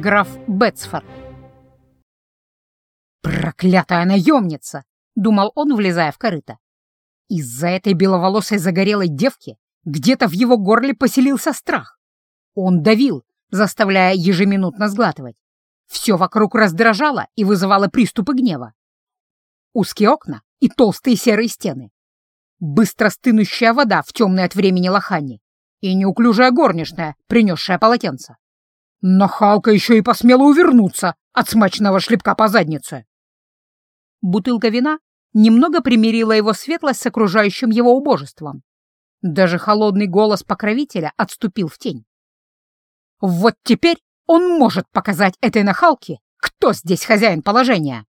граф Бетсфорд. «Проклятая наемница!» — думал он, влезая в корыто. Из-за этой беловолосой загорелой девки где-то в его горле поселился страх. Он давил, заставляя ежеминутно сглатывать. Все вокруг раздражало и вызывало приступы гнева. Узкие окна и толстые серые стены. Быстро стынущая вода в темной от времени лохане и неуклюжая горничная, принесшая полотенце. Но Халка еще и посмела увернуться от смачного шлепка по заднице. Бутылка вина немного примирила его светлость с окружающим его убожеством. Даже холодный голос покровителя отступил в тень. Вот теперь он может показать этой нахалке, кто здесь хозяин положения.